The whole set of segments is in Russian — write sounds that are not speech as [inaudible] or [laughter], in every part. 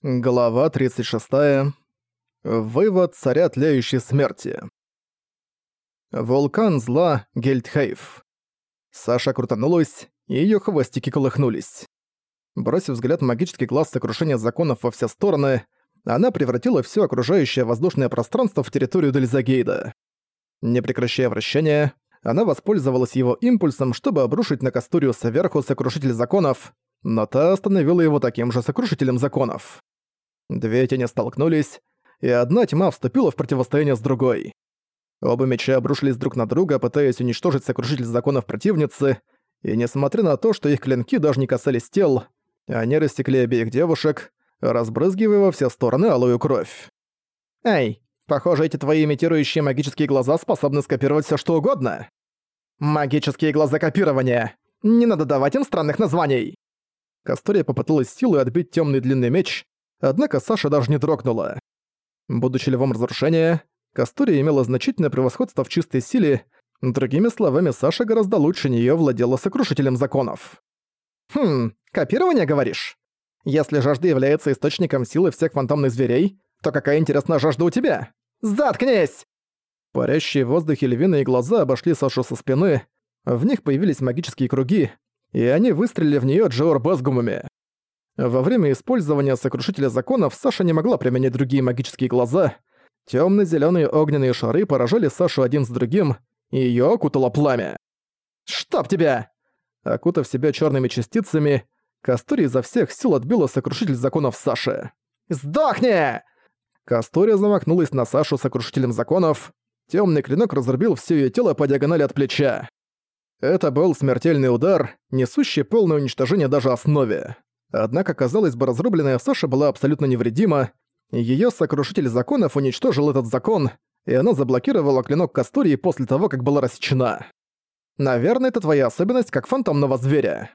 Глава 36. Вывод царя тлеющей смерти. Вулкан зла Гельдхейф. Саша крутанулась, и её хвостики колыхнулись. Бросив взгляд в магический глаз сокрушения законов во все стороны, она превратила всё окружающее воздушное пространство в территорию Дельзагейда. Не прекращая вращения, она воспользовалась его импульсом, чтобы обрушить на Кастурию сверху сокрушитель законов, но та остановила его таким же сокрушителем законов. Две тени столкнулись, и одна тьма вступила в противостояние с другой. Оба меча обрушились друг на друга, пытаясь уничтожить сокрушитель законов противницы, и несмотря на то, что их клинки даже не касались тел, они рассекли обеих девушек, разбрызгивая во все стороны алую кровь. «Эй, похоже, эти твои имитирующие магические глаза способны скопировать все что угодно. Магические глаза копирования! Не надо давать им странных названий!» Кастория попыталась силой отбить темный длинный меч, однако Саша даже не дрогнула. Будучи львом разрушения, Кастория имела значительное превосходство в чистой силе, другими словами, Саша гораздо лучше нее владела сокрушителем законов. «Хм, копирование, говоришь? Если жажда является источником силы всех фантомных зверей, то какая интересная жажда у тебя? Заткнись!» Парящие в воздухе львиные глаза обошли Сашу со спины, в них появились магические круги, и они выстрелили в неё Джоур Безгумами. Во время использования Сокрушителя Законов Саша не могла применять другие магические глаза. Тёмно-зелёные огненные шары поражали Сашу один с другим, и её окутало пламя. «Чтоб тебя!» Окутав себя чёрными частицами, Кастори изо всех сил отбила Сокрушитель Законов Саши. «Сдохни!» Кастория замахнулась на Сашу Сокрушителем Законов. Тёмный клинок разрубил всё её тело по диагонали от плеча. Это был смертельный удар, несущий полное уничтожение даже основе. Однако, казалось бы, разрубленная Саша была абсолютно невредима, Её сокрушитель законов уничтожил этот закон, и она заблокировала клинок Кастории после того, как была рассечена. Наверное, это твоя особенность как фантомного зверя.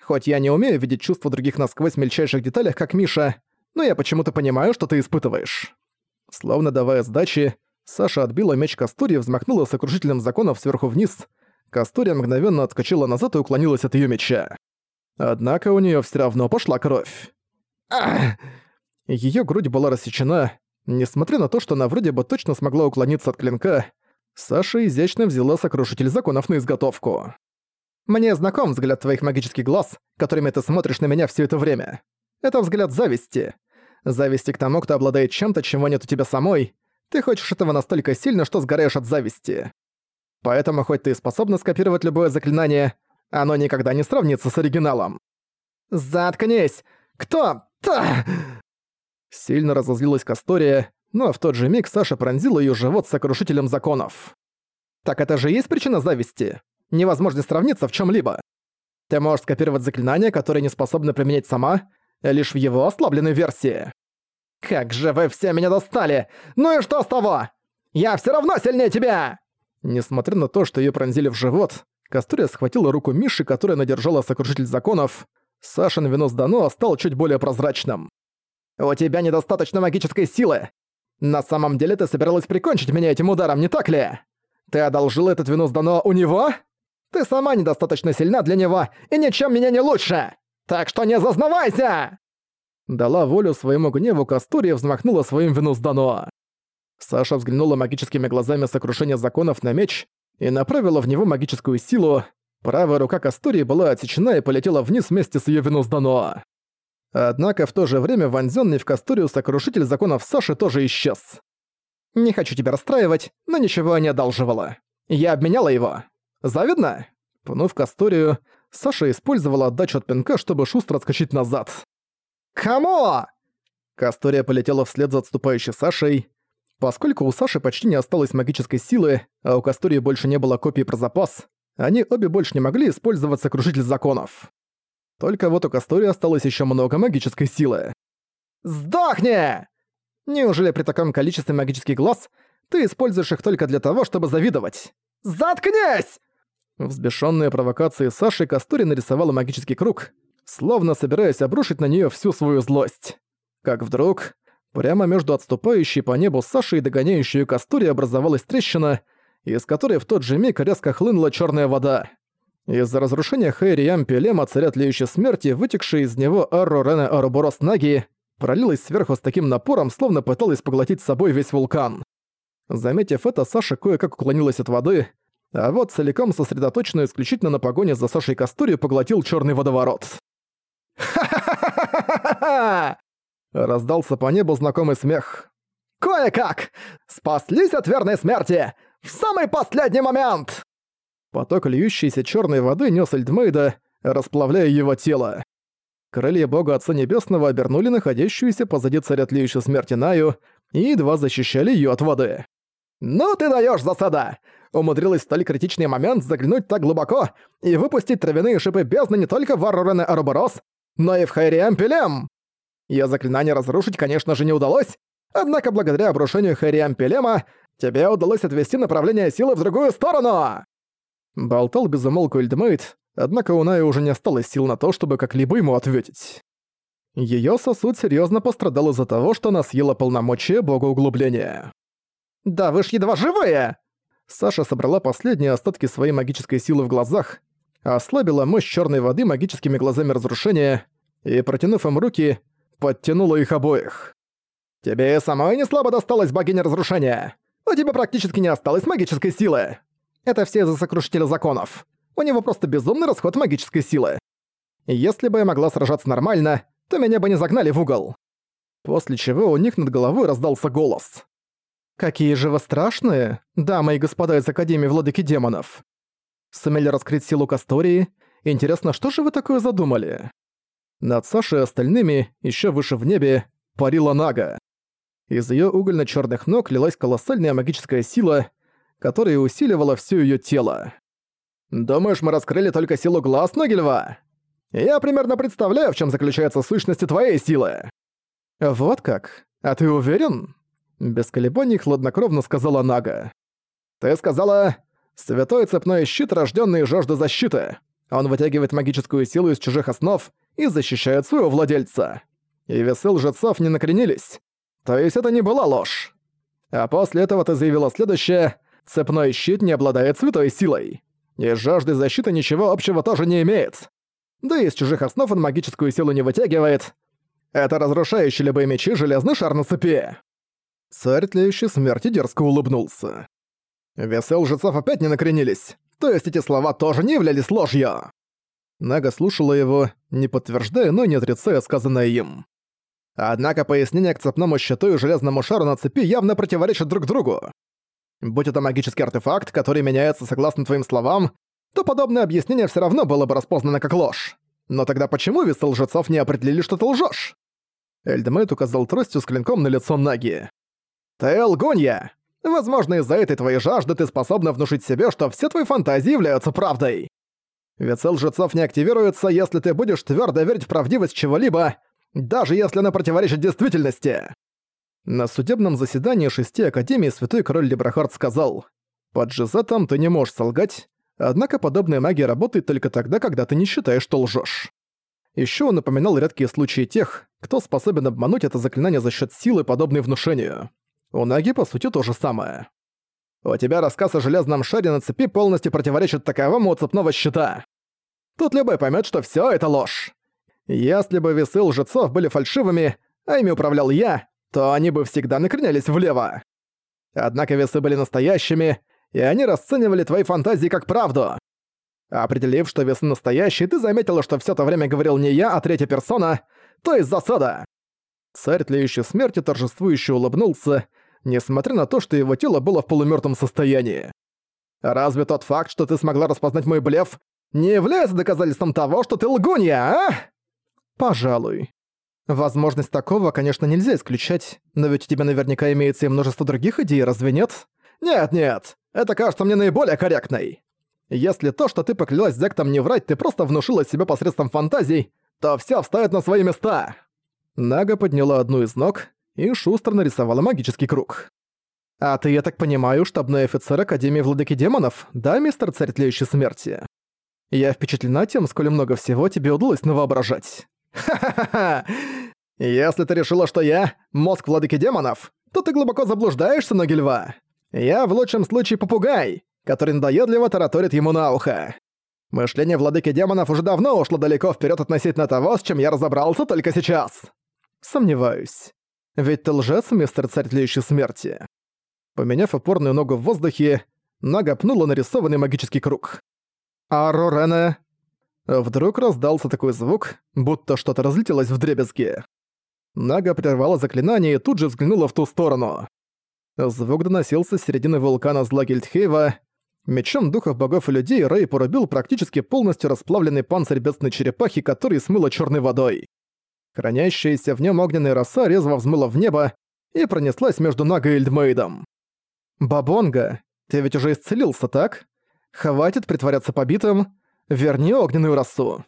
Хоть я не умею видеть чувства других насквозь в мельчайших деталях, как Миша, но я почему-то понимаю, что ты испытываешь. Словно давая сдачи, Саша отбила меч Кастории взмахнула сокрушителем законов сверху вниз. Кастория мгновенно отскочила назад и уклонилась от её меча. Однако у неё всё равно пошла кровь. Её грудь была рассечена. Несмотря на то, что она вроде бы точно смогла уклониться от клинка, Саша изящно взяла сокрушитель законов на изготовку. «Мне знаком взгляд твоих магических глаз, которыми ты смотришь на меня всё это время. Это взгляд зависти. Зависти к тому, кто обладает чем-то, чего нет у тебя самой. Ты хочешь этого настолько сильно, что сгораешь от зависти. Поэтому хоть ты и способна скопировать любое заклинание, оно никогда не сравнится с оригиналом. «Заткнись! Кто? Та!» Сильно разозлилась Кастория, но в тот же миг Саша пронзила её живот сокрушителем законов. «Так это же есть причина зависти? Невозможно сравниться в чём-либо. Ты можешь скопировать заклинания, которые не способна применять сама, лишь в его ослабленной версии. Как же вы все меня достали! Ну и что с того? Я всё равно сильнее тебя!» Несмотря на то, что её пронзили в живот, Кастория схватила руку Миши, которая надержала сокрушитель законов. Сашин вино Дано стал чуть более прозрачным. «У тебя недостаточно магической силы. На самом деле ты собиралась прикончить меня этим ударом, не так ли? Ты одолжила этот вино Дано у него? Ты сама недостаточно сильна для него и ничем меня не лучше! Так что не зазнавайся!» Дала волю своему гневу Кастория взмахнула своим вину Дано. Саша взглянула магическими глазами сокрушения законов на меч и направила в него магическую силу. Правая рука Кастории была отсечена и полетела вниз вместе с её Венус-Дано. Однако в то же время вонзённый в Касторию сокрушитель законов Саши тоже исчез. «Не хочу тебя расстраивать, но ничего не одалживала. Я обменяла его. Завидно?» Пнув Касторию, Саша использовала отдачу от пинка, чтобы шустро отскочить назад. «Кому?» Кастория полетела вслед за отступающей Сашей. Поскольку у Саши почти не осталось магической силы, а у Кастории больше не было копий про запас, они обе больше не могли использовать сокрушитель законов. Только вот у Кастории осталось еще много магической силы. «Сдохни!» Неужели при таком количестве магических глаз ты используешь их только для того, чтобы завидовать? «Заткнись!» Взбешенная провокацией Саши Кастори нарисовала магический круг, словно собираясь обрушить на нее всю свою злость. Как вдруг Прямо между отступающей по небу Сашей и догоняющей Кастури образовалась трещина, из которой в тот же миг резко хлынула черная вода. Из-за разрушения Хэри Ямпи Лема царя тлеющей смерти, вытекший из него Арро Рене Аруборос Наги, пролилась сверху с таким напором, словно пыталась поглотить с собой весь вулкан. Заметив это, Саша кое-как уклонилась от воды, а вот целиком сосредоточенную исключительно на погоне за Сашей Кастури поглотил черный водоворот. [laughs] «Ха-ха-ха-ха-ха-ха!» Раздался по небу знакомый смех. «Кое-как! Спаслись от верной смерти! В самый последний момент!» Поток льющейся черной воды нес Эльдмейда, расплавляя его тело. Крылья бога Отца Небесного обернули находящуюся позади царя тлеющей смерти Наю и едва защищали ее от воды. «Ну ты даешь засада! Умудрилась в столь критичный момент заглянуть так глубоко и выпустить травяные шипы бездны не только в Аррорене Арборос, но и в Хайриам Пелем! Её заклинание разрушить, конечно же, не удалось, однако благодаря обрушению Хайриам Пелема тебе удалось отвести направление силы в другую сторону!» Болтал безумолку Эльдмейт, однако у Наи уже не осталось сил на то, чтобы как-либо ему ответить. Её сосуд серьёзно пострадал из-за того, что она съела полномочия бога углубления. «Да вы ж едва живые!» Саша собрала последние остатки своей магической силы в глазах, ослабила мощь черной воды магическими глазами разрушения и, протянув им руки, подтянула их обоих. «Тебе самой не слабо досталось, богиня разрушения! У тебя практически не осталось магической силы! Это все из-за сокрушителя законов. У него просто безумный расход магической силы. Если бы я могла сражаться нормально, то меня бы не загнали в угол». После чего у них над головой раздался голос. «Какие же вы страшные, дамы и господа из Академии Владыки Демонов!» Сумели раскрыть силу Кастории. Интересно, что же вы такое задумали? Над Сашей и остальными, еще выше в небе, парила Нага. Из ее угольно черных ног лилась колоссальная магическая сила, которая усиливала все ее тело. «Думаешь, мы раскрыли только силу глаз, Ногельва? Я примерно представляю, в чем заключается сущность твоей силы». «Вот как? А ты уверен?» Без колебаний хладнокровно сказала Нага. «Ты сказала, святой цепной щит, рожденный жаждой защиты. Он вытягивает магическую силу из чужих основ и защищает своего владельца. И весы лжецов не накренились. То есть это не была ложь. А после этого ты заявила следующее. Цепной щит не обладает святой силой. И с жаждой защиты ничего общего тоже не имеет. Да и из чужих основ он магическую силу не вытягивает. Это разрушающий любые мечи железный шар на цепи. Царь тлеющей смерти дерзко улыбнулся. Весы лжецов опять не накренились. То есть эти слова тоже не являлись ложью. Нага слушала его, не подтверждая, но не отрицая сказанное им. Однако пояснения к цепному щиту и железному шару на цепи явно противоречат друг другу. Будь это магический артефакт, который меняется согласно твоим словам, то подобное объяснение все равно было бы распознано как ложь. Но тогда почему весы лжецов не определили, что ты лжешь? Эльдемейт указал тростью с клинком на лицо Наги. «Ты лгунья! Возможно, из-за этой твоей жажды ты способна внушить себе, что все твои фантазии являются правдой. Ведь лжецов не активируется, если ты будешь твердо верить в правдивость чего-либо, даже если она противоречит действительности». На судебном заседании шести Академий Святой Король Лебрахард сказал, «Под Жизетом ты не можешь солгать, однако подобная магия работает только тогда, когда ты не считаешь, что лжешь. Еще он напоминал редкие случаи тех, кто способен обмануть это заклинание за счет силы, подобной внушению. У Наги, по сути, то же самое. У тебя рассказ о железном шаре на цепи полностью противоречит таковому у цепного щита. Тут любой поймет, что все это ложь. Если бы весы лжецов были фальшивыми, а ими управлял я, то они бы всегда накренялись влево. Однако весы были настоящими, и они расценивали твои фантазии как правду. Определив, что весы настоящие, ты заметила, что все то время говорил не я, а третья персона, то есть засада. Царь тлеющей смерти торжествующе улыбнулся, несмотря на то, что его тело было в полумёртвом состоянии. «Разве тот факт, что ты смогла распознать мой блеф, не является доказательством того, что ты лгунья, а?» «Пожалуй. Возможность такого, конечно, нельзя исключать, но ведь у тебя наверняка имеется и множество других идей, разве нет?» «Нет-нет, это кажется мне наиболее корректной. Если то, что ты поклялась Зектом не врать, ты просто внушила себе посредством фантазий, то всё встаёт на свои места». Нага подняла одну из ног и шустро нарисовала магический круг. «А ты, я так понимаю, штабной офицер Академии Владыки Демонов, да, мистер Царь Тлеющей Смерти? Я впечатлена тем, сколь много всего тебе удалось навоображать». «Ха-ха-ха! Если ты решила, что я — мозг Владыки Демонов, то ты глубоко заблуждаешься, ноги льва. Я в лучшем случае попугай, который надоедливо тараторит ему на ухо. Мышление Владыки Демонов уже давно ушло далеко вперед относительно того, с чем я разобрался только сейчас. Сомневаюсь. Ведь ты лжец, мистер царь тлеющей смерти. Поменяв опорную ногу в воздухе, Нага пнула нарисованный магический круг. «Арорена!» Вдруг раздался такой звук, будто что-то разлетелось в дребезги. Нага прервала заклинание и тут же взглянула в ту сторону. Звук доносился с середины вулкана зла. Мечом духов богов и людей Рэй порубил практически полностью расплавленный панцирь бедственной черепахи, который смыло черной водой. Хранящаяся в нем огненная роса резво взмыла в небо и пронеслась между Нагой и Эльдмейдом. «Бабонга, ты ведь уже исцелился, так? Хватит притворяться побитым, верни огненную росу».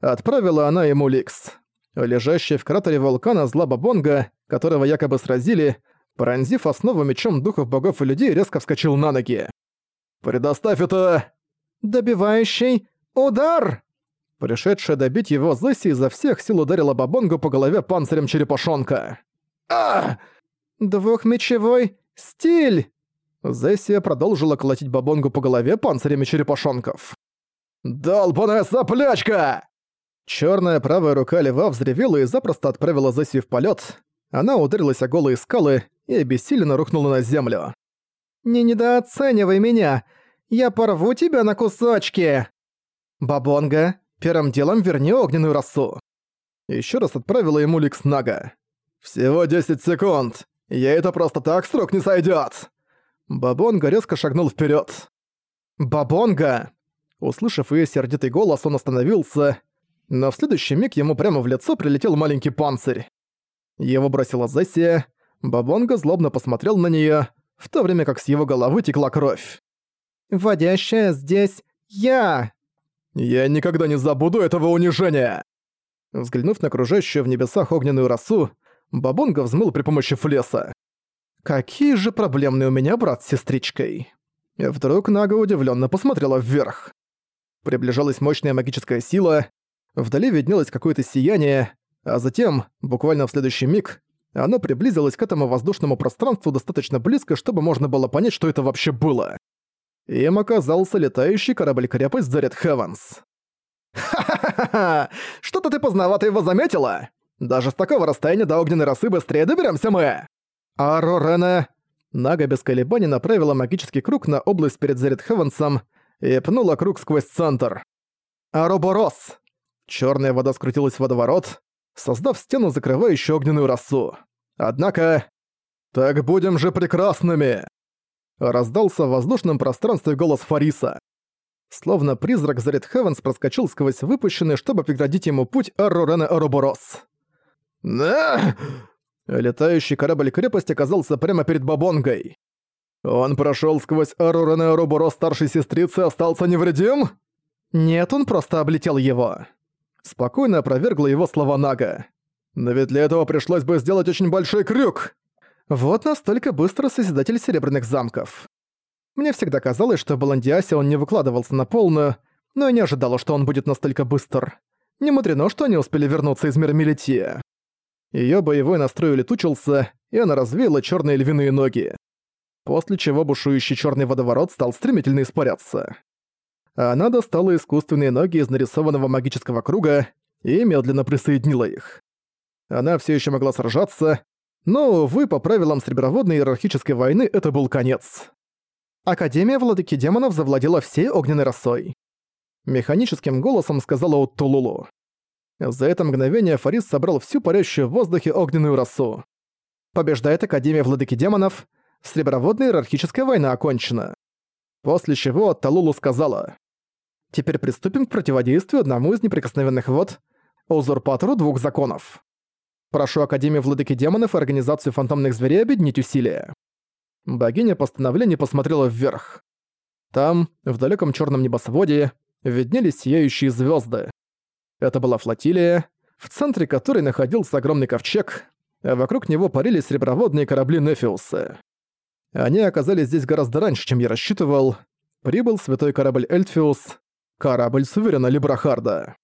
Отправила она ему Ликс. Лежащая в кратере вулкана зла Бабонга, которого якобы сразили, пронзив основу мечом духов богов и людей, резко вскочил на ноги. «Предоставь это...» «Добивающий удар!» Пришедшая добить его Зесси изо всех сил ударила Бабонгу по голове панцирем черепашонка. а «Двухмечевой стиль!» Зессия продолжила колотить Бабонгу по голове панцирями черепашонков. «Долбаная соплячка!» Чёрная правая рука льва взревела и запросто отправила Зессию в полёт. Она ударилась о голые скалы и обессиленно рухнула на землю. «Не недооценивай меня! Я порву тебя на кусочки!» «Бабонга, первым делом верни огненную росу!» Ещё раз отправила ему Ликс Нага. «Всего 10 секунд! Я это просто так срок не сойдёт!» Бабонга резко шагнул вперед. «Бабонга!» Услышав ее сердитый голос, он остановился, но в следующий миг ему прямо в лицо прилетел маленький панцирь. Его бросила Зессия, Бабонга злобно посмотрел на нее, в то время как с его головы текла кровь. «Водящая здесь я!» «Я никогда не забуду этого унижения!» Взглянув на окружающую в небесах огненную росу, Бабонга взмыл при помощи флеса. «Какие же проблемные у меня брат с сестричкой!» Вдруг Нага удивленно посмотрела вверх. Приближалась мощная магическая сила, вдали виднелось какое-то сияние, а затем, буквально в следующий миг, оно приблизилось к этому воздушному пространству достаточно близко, чтобы можно было понять, что это вообще было. Им оказался летающий корабль-крепость Зарет Хеванс. «Ха-ха-ха! Что-то ты поздновато его заметила? Даже с такого расстояния до огненной росы быстрее доберемся мы!» «Арорена!» Нага без колебаний направила магический круг на область перед Зарит Хевансом и пнула круг сквозь центр. «Ароборос!» Чёрная вода скрутилась в водоворот, создав стену, закрывающую огненную росу. Однако... «Так будем же прекрасными!» Раздался в воздушном пространстве голос Фариса. Словно призрак Зарит Хевенс проскочил сквозь выпущенный, чтобы преградить ему путь Аррорена Ароборос. «Да!» Летающий корабль-крепость оказался прямо перед Бабонгой. Он прошёл сквозь Арурен и Арубуро старшей сестрицы и остался невредим? Нет, он просто облетел его. Спокойно опровергла его слова Нага. Но ведь для этого пришлось бы сделать очень большой крюк. Вот настолько быстро Созидатель Серебряных Замков. Мне всегда казалось, что в Баландиасе он не выкладывался на полную, но я не ожидала, что он будет настолько быстр. Не мудрено, что они успели вернуться из мира Мелития. Её боевой настрой улетучился, и она развеяла чёрные львиные ноги. После чего бушующий чёрный водоворот стал стремительно испаряться. Она достала искусственные ноги из нарисованного магического круга и медленно присоединила их. Она всё ещё могла сражаться, но, увы, по правилам Среброводной иерархической войны это был конец. Академия Владыки Демонов завладела всей огненной росой. Механическим голосом сказала Уттулулу. За это мгновение Фарис собрал всю парящую в воздухе огненную росу. Побеждает Академия Владыки Демонов, Среброводная иерархическая война окончена. После чего Талулу сказала. Теперь приступим к противодействию одному из неприкосновенных вод, узурпатору двух законов. Прошу Академию Владыки Демонов и Организацию Фантомных Зверей объединить усилия. Богиня постановления посмотрела вверх. Там, в далеком черном небосводе, виднелись сияющие звезды. Это была флотилия, в центре которой находился огромный ковчег, а вокруг него парили сереброводные корабли Нефиуса. Они оказались здесь гораздо раньше, чем я рассчитывал. Прибыл святой корабль Эльтфиус, корабль суверена Либрахарда.